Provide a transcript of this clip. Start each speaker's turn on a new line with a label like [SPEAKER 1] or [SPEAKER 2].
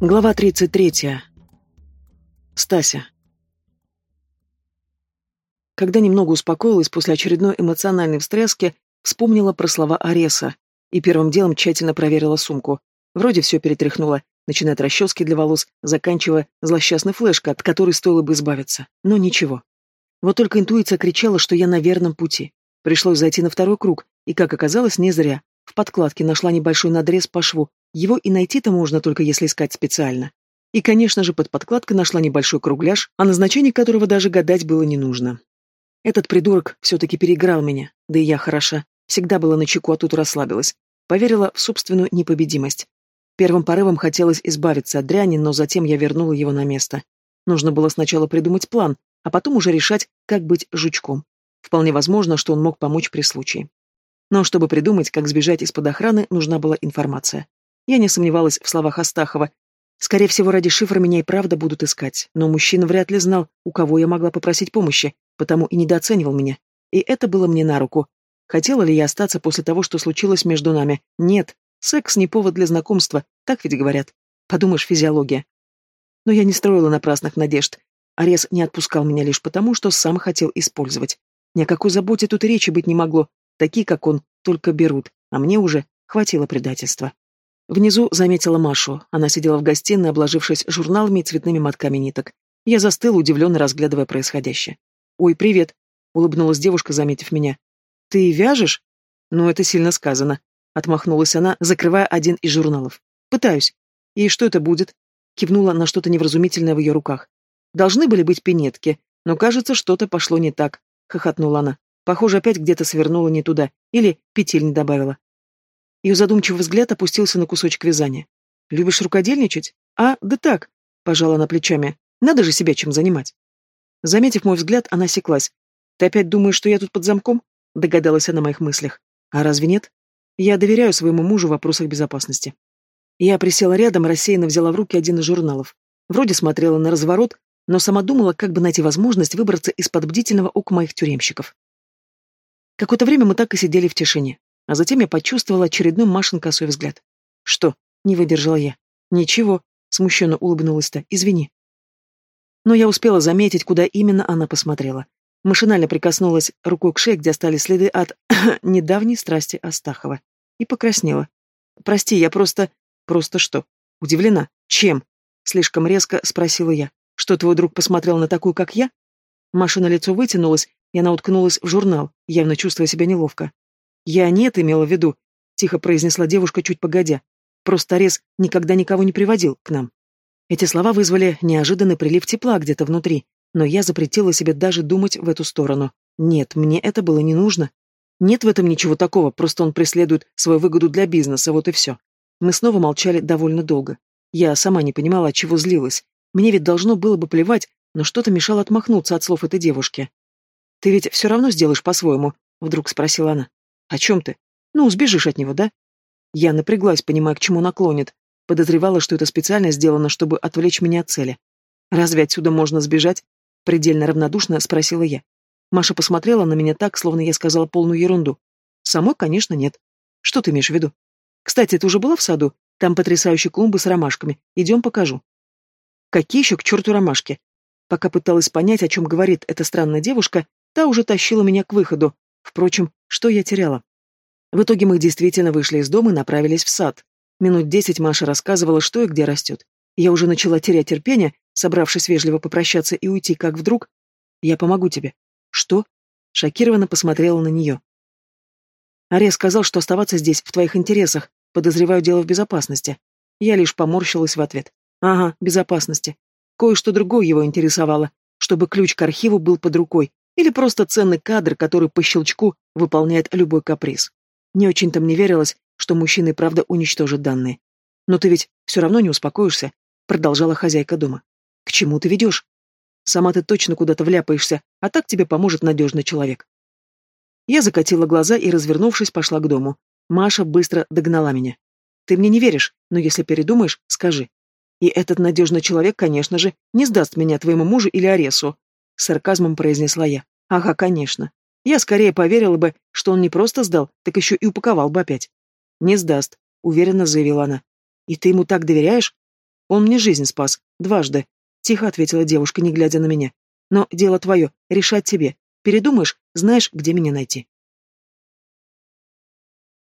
[SPEAKER 1] Глава 33. Стася. Когда немного успокоилась после очередной эмоциональной встряски, вспомнила про слова Ареса и первым делом тщательно проверила сумку. Вроде все перетряхнула, начиная от расчески для волос, заканчивая злосчастной флешкой, от которой стоило бы избавиться. Но ничего. Вот только интуиция кричала, что я на верном пути. Пришлось зайти на второй круг, и, как оказалось, не зря. В подкладке нашла небольшой надрез по шву, его и найти-то можно только если искать специально. И, конечно же, под подкладкой нашла небольшой кругляш, о назначении которого даже гадать было не нужно. Этот придурок все-таки переиграл меня, да и я хороша. Всегда была на чеку, а тут расслабилась. Поверила в собственную непобедимость. Первым порывом хотелось избавиться от дряни, но затем я вернула его на место. Нужно было сначала придумать план, а потом уже решать, как быть жучком. Вполне возможно, что он мог помочь при случае. Но чтобы придумать, как сбежать из-под охраны, нужна была информация. Я не сомневалась в словах Астахова. Скорее всего, ради шифра меня и правда будут искать, но мужчина вряд ли знал, у кого я могла попросить помощи, потому и недооценивал меня. И это было мне на руку. Хотела ли я остаться после того, что случилось между нами? Нет. Секс не повод для знакомства, так ведь говорят. Подумаешь, физиология. Но я не строила напрасных надежд. Арес не отпускал меня лишь потому, что сам хотел использовать. Ни о какой заботе тут речи быть не могло. Такие, как он, только берут, а мне уже хватило предательства. Внизу заметила Машу. Она сидела в гостиной, обложившись журналами и цветными мотками ниток. Я застыла, удивленно разглядывая происходящее. «Ой, привет!» — улыбнулась девушка, заметив меня. «Ты вяжешь?» «Ну, это сильно сказано», — отмахнулась она, закрывая один из журналов. «Пытаюсь. И что это будет?» Кивнула на что-то невразумительное в ее руках. «Должны были быть пинетки, но, кажется, что-то пошло не так», — хохотнула она. «Похоже, опять где-то свернула не туда. Или петель не добавила. Ее задумчивый взгляд опустился на кусочек вязания. «Любишь рукодельничать?» «А, да так», — пожала она плечами. «Надо же себя чем занимать». Заметив мой взгляд, она осеклась. «Ты опять думаешь, что я тут под замком?» — догадалась она о моих мыслях. «А разве нет?» «Я доверяю своему мужу в вопросах безопасности». Я присела рядом, рассеянно взяла в руки один из журналов. Вроде смотрела на разворот, но сама думала, как бы найти возможность выбраться из-под бдительного ока моих тюремщиков. Какое-то время мы так и сидели в тишине. А затем я почувствовала очередной Машин косой взгляд. «Что?» — не выдержала я. «Ничего», — смущенно улыбнулась та. «Извини». Но я успела заметить, куда именно она посмотрела. Машинально прикоснулась рукой к шее, где остались следы от недавней страсти Астахова. И покраснела. «Прости, я просто...» «Просто что?» «Удивлена. Чем?» Слишком резко спросила я. «Что, твой друг посмотрел на такую, как я?» Маша на лицо вытянулась, и она уткнулась в журнал, явно чувствуя себя неловко. «Я не это имела в виду», — тихо произнесла девушка чуть погодя. «Просто Арес никогда никого не приводил к нам». Эти слова вызвали неожиданный прилив тепла где-то внутри, но я запретила себе даже думать в эту сторону. Нет, мне это было не нужно. Нет в этом ничего такого, просто он преследует свою выгоду для бизнеса, вот и все. Мы снова молчали довольно долго. Я сама не понимала, от чего злилась. Мне ведь должно было бы плевать, но что-то мешало отмахнуться от слов этой девушки. «Ты ведь все равно сделаешь по-своему?» — вдруг спросила она. О чем ты? Ну, сбежишь от него, да? Я напряглась, понимая, к чему наклонит. Подозревала, что это специально сделано, чтобы отвлечь меня от цели. Разве отсюда можно сбежать? Предельно равнодушно спросила я. Маша посмотрела на меня так, словно я сказала полную ерунду. Самой, конечно, нет. Что ты имеешь в виду? Кстати, ты уже была в саду? Там потрясающие клумбы с ромашками. Идем покажу. Какие еще к черту ромашки? Пока пыталась понять, о чем говорит эта странная девушка, та уже тащила меня к выходу, Впрочем, что я теряла? В итоге мы действительно вышли из дома и направились в сад. Минут десять Маша рассказывала, что и где растет. Я уже начала терять терпение, собравшись вежливо попрощаться и уйти, как вдруг... Я помогу тебе. Что? Шокированно посмотрела на нее. Ария сказал, что оставаться здесь в твоих интересах, подозреваю дело в безопасности. Я лишь поморщилась в ответ. Ага, безопасности. Кое-что другое его интересовало, чтобы ключ к архиву был под рукой, или просто ценный кадр, который по щелчку выполняет любой каприз. Не очень-то мне верилось, что мужчина правда уничтожит данные. Но ты ведь все равно не успокоишься, продолжала хозяйка дома. К чему ты ведешь? Сама ты точно куда-то вляпаешься, а так тебе поможет надежный человек. Я закатила глаза и, развернувшись, пошла к дому. Маша быстро догнала меня. Ты мне не веришь, но если передумаешь, скажи. И этот надежный человек, конечно же, не сдаст меня твоему мужу или Аресу, — сарказмом произнесла я. «Ага, конечно. Я скорее поверила бы, что он не просто сдал, так еще и упаковал бы опять». «Не сдаст», — уверенно заявила она. «И ты ему так доверяешь?» Он мне жизнь спас. Дважды. Тихо ответила девушка, не глядя на меня. Но дело твое, решать тебе. Передумаешь, знаешь, где меня найти.